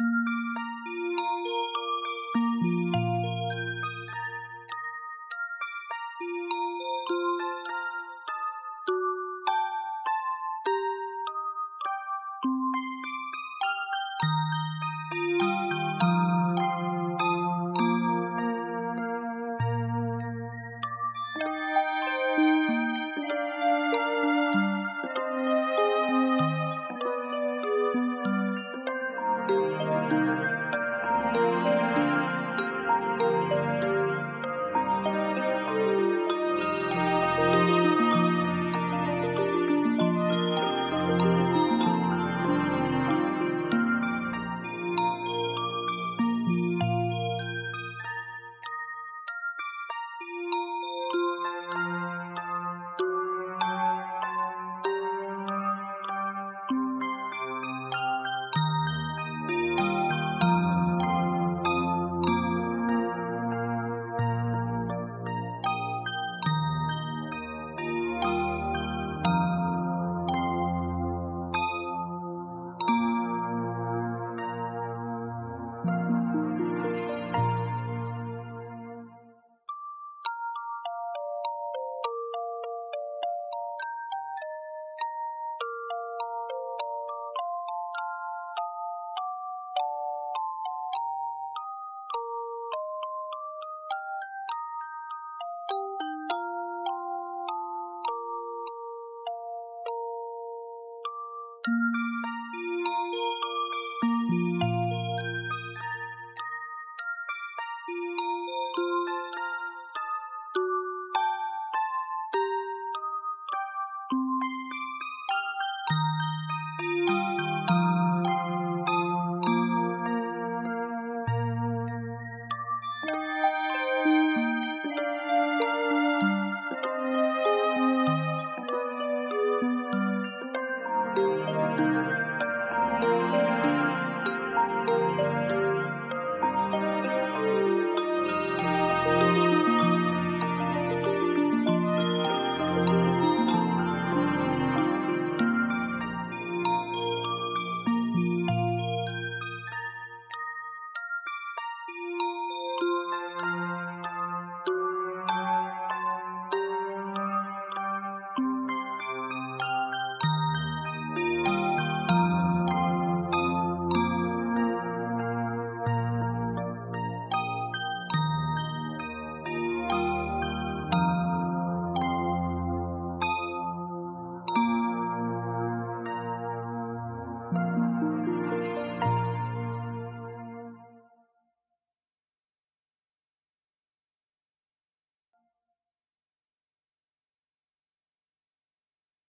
Música